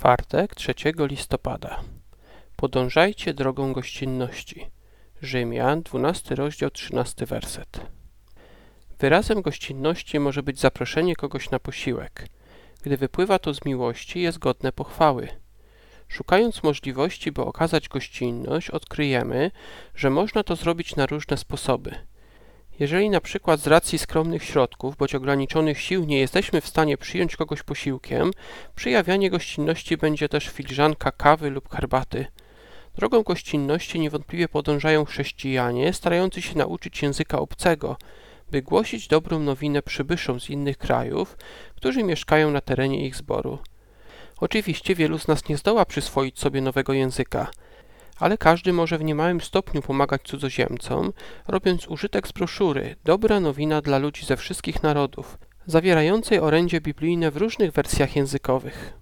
Czwartek, 3 listopada. Podążajcie drogą gościnności. Rzymian, 12 rozdział, 13 werset. Wyrazem gościnności może być zaproszenie kogoś na posiłek. Gdy wypływa to z miłości, jest godne pochwały. Szukając możliwości, by okazać gościnność, odkryjemy, że można to zrobić na różne sposoby. Jeżeli na przykład z racji skromnych środków bądź ograniczonych sił nie jesteśmy w stanie przyjąć kogoś posiłkiem, przejawianie gościnności będzie też filiżanka kawy lub herbaty. Drogą gościnności niewątpliwie podążają chrześcijanie starający się nauczyć języka obcego, by głosić dobrą nowinę przybyszom z innych krajów, którzy mieszkają na terenie ich zboru. Oczywiście wielu z nas nie zdoła przyswoić sobie nowego języka, ale każdy może w niemałym stopniu pomagać cudzoziemcom, robiąc użytek z broszury Dobra nowina dla ludzi ze wszystkich narodów, zawierającej orędzie biblijne w różnych wersjach językowych.